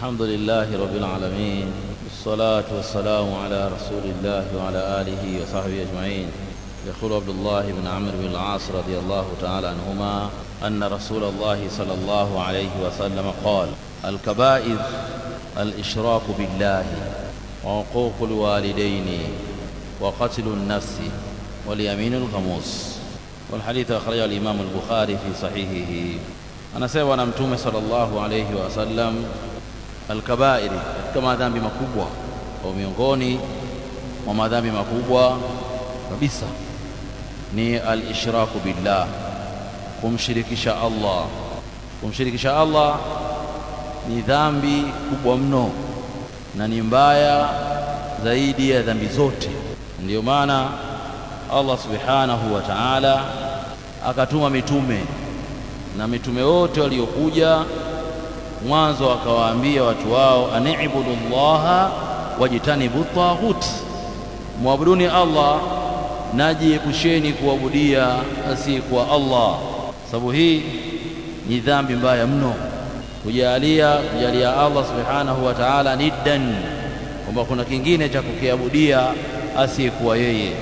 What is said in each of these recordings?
الحمد لله رب العالمين والصلاة والسلام على رسول الله وعلى آله وصحبه أجمعين. يقول عبد الله بن عمرو بن العاص رضي الله تعالى عنهما أن رسول الله صلى الله عليه وسلم قال الكبائر الإشراك بالله وعقوق الوالدين وقتل النفس واليمين الغموس. والحديث أخرجه الإمام البخاري في صحيحه. anasema na mtume sallallahu alayhi wasallam alkabairi katika madhambi makubwa au miongoni mwa madhambi makubwa kabisa ni alishraku billah kumshirikisha Allah. Kumshirikisha Allah ni dhambi kubwa mno na ni mbaya zaidi ya dhambi zote. Ndiyo maana Allah subhanahu wa ta'ala akatuma mitume na mitume wote waliokuja mwanzo akawaambia watu wao anibudu llaha wajtanibu taghut mwabuduni Allah najiepusheni kuabudia asiyekuwa Allah. Sababu hii ni dhambi mbaya mno. Kujalia kujalia Allah subhanahu wa ta'ala niddan kwamba kuna kingine cha kukiabudia asiyekuwa yeye.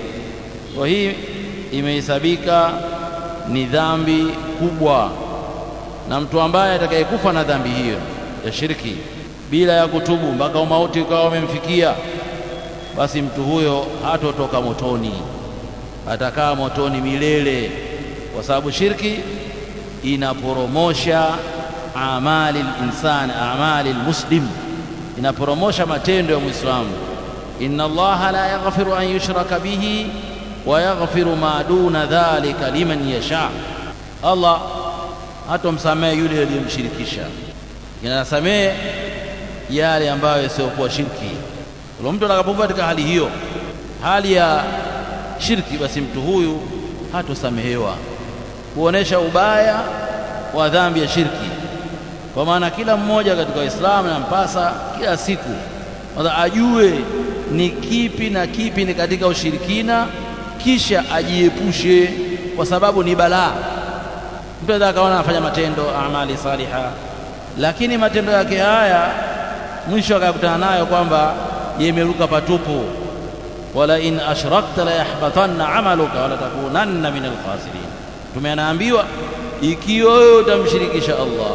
Kwa hii imehesabika ni dhambi kubwa na mtu ambaye atakayekufa na dhambi hiyo ya shirki bila ya kutubu mpaka umauti ukawa umemfikia basi mtu huyo hatotoka motoni atakaa motoni milele kwa sababu shirki inaporomosha amali linsani amali lmuslim inaporomosha matendo ya mwislamu inna allaha la yaghfiru an yushraka bihi wa yaghfiru ma duna dhalika liman yasha. Allah hatomsamehe yule aliyemshirikisha. Inasamehe yale ambayo yasiyokuwa shirki. Kwa mtu atakapokuwa katika hali hiyo hali ya shirki basi mtu huyu hatosamehewa. Kuonesha ubaya wa dhambi ya shirki. Kwa maana kila mmoja katika waislamu anampasa kila siku kwanza ajue ni kipi na kipi ni katika ushirikina kisha ajiepushe kwa sababu ni balaa anaweza akaona anafanya matendo amali saliha. Lakini matendo yake haya mwisho akakutana nayo kwamba yemeruka patupu. Wala in ashrakta la yahbatanna amaluka wala takunanna min alkhasirin tumeanaambiwa ikiwa wewe utamshirikisha Allah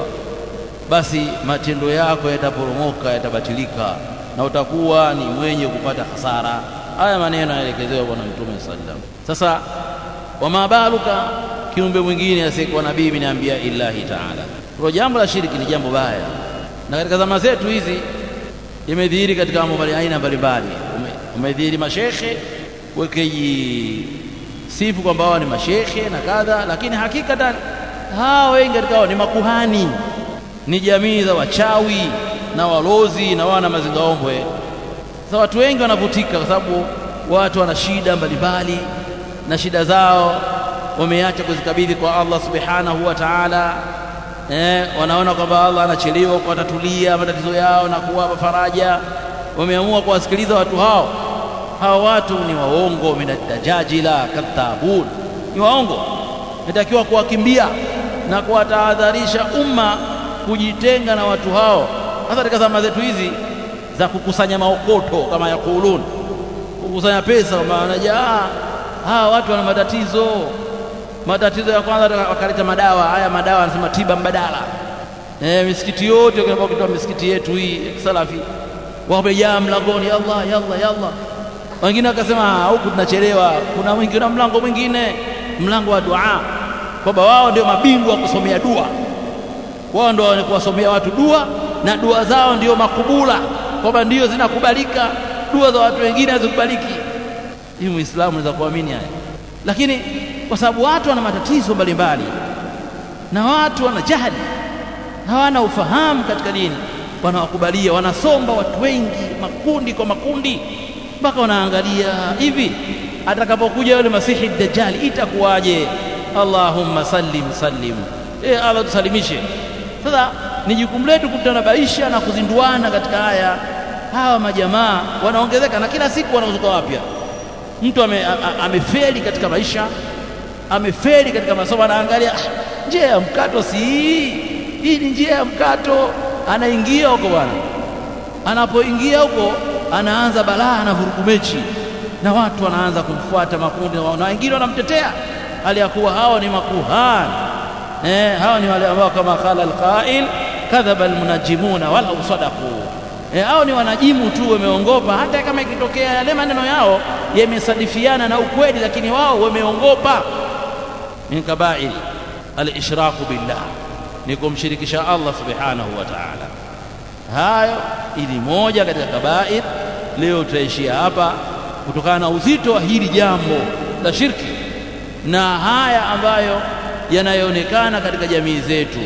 basi matendo yako yataporomoka yatabatilika na utakuwa ni mwenye kupata hasara. Haya maneno yanaelekezewa bwana mtume sallallahu alaihi wasallam. sasa wama baluka kiumbe mwingine asiyekuwa nabii min illahi taala. Kwa jambo la shirki ni jambo baya. Na katika zama zetu hizi imedhihiri katika mambo aina mbalimbali. Umedhihiri mashekhe wekeji sifu kwamba wao ni mashekhe na kadha lakini hakika hawa wengi katika wao ni makuhani ni jamii za wachawi na walozi na wana mazingaombwe sasa watu wengi wanavutika kwa sababu watu wana shida mbalimbali na shida zao wameacha kuzikabidhi kwa Allah subhanahu wa ta'ala eh, wanaona kwamba Allah anachelewa kuwatatulia matatizo yao na kuwapa faraja. Wameamua kuwasikiliza watu hao. Hao watu ni waongo minadajajila kadhabun. Ni waongo. Natakiwa kuwakimbia na kuwatahadharisha umma kujitenga na watu hao. Hasa katika zama zetu hizi za kukusanya maokoto kama yakulun kukusanya pesa maana wanajaa hawa watu wana matatizo matatizo ya kwanza wakaleta madawa. Haya madawa anasema tiba mbadala. Eh misikiti yote ukitoa misikiti yetu hii salafi. Wamejaa mlangoni. Allah yalla yalla wengine wakasema huku tunachelewa. Kuna mwingine mlango mwingine. Mlango wa dua. Kwamba wao ndio mabingwa wa kusomea dua. Wao ndio wenye kuwasomea watu dua na dua zao ndio makubula. Kwamba ndio zinakubalika. Dua za watu wengine hazikubaliki. Hii muislamu anaweza kuamini haya. Lakini kwa sababu watu wana matatizo mbalimbali. Na watu wana jahali hawana ufahamu katika dini. Wanawakubalia wanasomba watu wengi makundi kwa makundi. Mpaka wanaangalia hivi atakapokuja yule masihi dajjali itakuwaje? Allahumma sallim sallim. E allah tusalimishe. Sasa ni jukumu letu kutanabaisha na kuzinduana katika haya. Hawa majamaa wanaongezeka na kila siku wanazuka wapya. Mtu amefeli ame, katika maisha amefeli katika masomo anaangalia njia ya mkato si hii. Ni njia ya mkato. Anaingia huko bwana. Anapoingia huko anaanza balaa na vurugu mechi na watu wanaanza kumfuata makundi na wengine wanamtetea. Hali ya kuwa hao ni makuhani. Eh, hao ni wale ambao kama qala alqail kadhaba almunajimuna wala usadaku eh, hao ni wanajimu tu wameongopa. Hata kama ikitokea yale maneno yao yamesadifiana na ukweli lakini wao wameongopa min kabairi alishraku billah ni kumshirikisha Allah subhanahu wa ta'ala hayo ili moja katika kabair leo tutaishia hapa kutokana na uzito wa hili jambo la shirki na haya ambayo yanayoonekana katika jamii zetu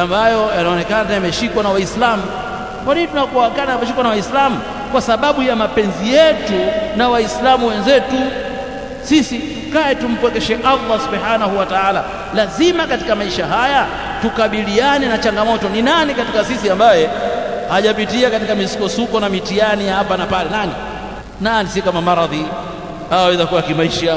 ambayo yanaonekana yameshikwa na Waislamu. Kwa nini tunakuwa kana yameshikwa na Waislamu? Kwa sababu ya mapenzi yetu na Waislamu wenzetu. Sisi kae tumpwekeshe Allah subhanahu wa ta'ala. Lazima katika maisha haya tukabiliane na changamoto. Ni nani katika sisi ambaye hajapitia katika misukosuko na mitihani ya hapa na pale? Nani? Nani? Si kama maradhi au kuwa kimaisha,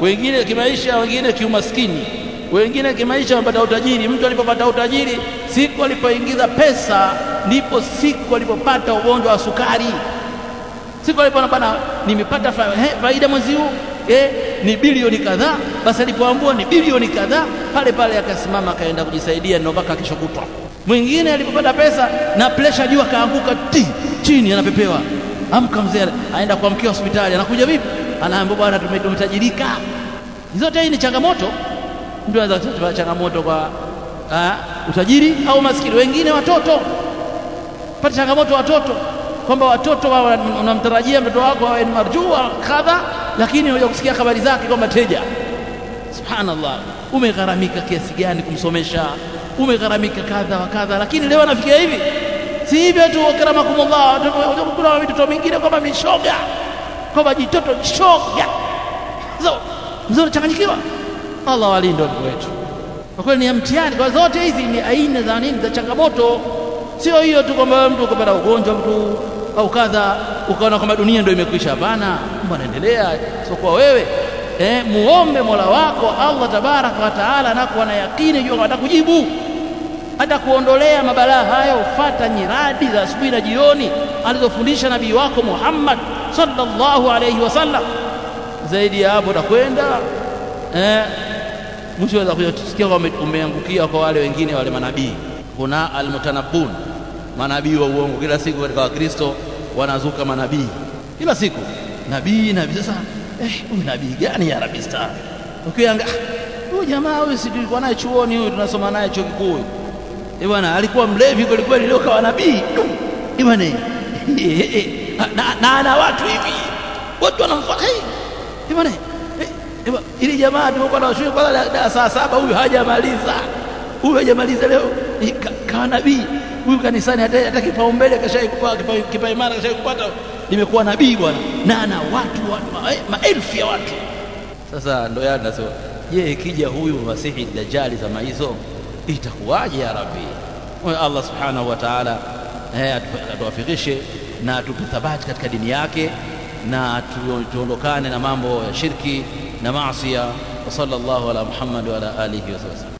wengine kimaisha, wengine kiumaskini wengine kimaisha wamepata utajiri. Mtu alipopata utajiri, siku alipoingiza pesa, ndipo siku alipopata ugonjwa wa sukari. Siku alipoona bana, nimepata faida mwezi huu eh, ni bilioni kadhaa. Basi alipoambua ni bilioni kadhaa, pale pale akasimama akaenda kujisaidia, ndio mpaka. Mwingine alipopata pesa na presha juu, akaanguka ti chini, anapepewa, amka mzee, aenda kuamkia hospitali. Anakuja vipi? Anaambia bwana, tumetajirika. Zote hii ni changamoto mtu anaweza changamoto kwa aa, utajiri au maskini. Wengine watoto pata changamoto watoto, kwamba watoto unamtarajia mtoto wako awe ni marjua kadha, lakini hoja kusikia habari zake kwamba teja. Subhanallah, umegharamika kiasi gani kumsomesha, umegharamika kadha wa kadha, lakini leo anafikia hivi. Si hivyo tu, akramakumullah, kuna mitoto mingine kwamba mishoga, kwamba jitoto shoga. So mzee unachanganyikiwa Allah walinde watoto wetu. Kwa kweli ni mtihani, kwa zote hizi ni aina za nini za changamoto. Sio hiyo tu kwamba mtu ukapata ugonjwa mtu au kadha ukaona kwamba dunia ndio imekwisha. Hapana, mbona endelea sio kwa wewe eh, muombe Mola wako Allah tabaraka wa taala, na kuwa na yakini jua atakujibu, atakuondolea mabalaa hayo. Ufata nyiradi za asubuhi na jioni alizofundisha nabii wako Muhammad sallallahu alayhi wasallam. Zaidi ya hapo utakwenda eh, mwisho waweza kusikia umeangukia kwa wale wengine wale manabii. Kuna almutanabun, manabii wa uongo. Kila siku katika Wakristo wanazuka manabii, kila siku. Nabii nabii. Sasa huyu eh, nabii gani ya Rabbi star? Ukianga huyu jamaa huyu, si tulikuwa naye chuoni, huyu tunasoma naye chuo kikuu eh bwana, alikuwa mlevi kweli kweli, leo kawa nabii. Eh bwana, na ana watu hivi, watu wanamfuata. Eh bwana ili jamaa tumekuwa na shule kwanza saa saba, huyu hajamaliza, huyu hajamaliza leo. Kawa nabii huyu kanisani, hata kipaumbele kashaikupa kashai kupata nimekuwa nabii bwana, na watu watu maelfu ya watu. Sasa ndo yana so je, ikija huyu masihi dajali zama hizo itakuwaje? Ya Rabbi, Allah subhanahu wa ta'ala atuwafikishe na atupe thabati katika dini yake na tuondokane na mambo ya shirki na maasiya. Wa sallallahu ala Muhammad wa ala alihi wa sallam.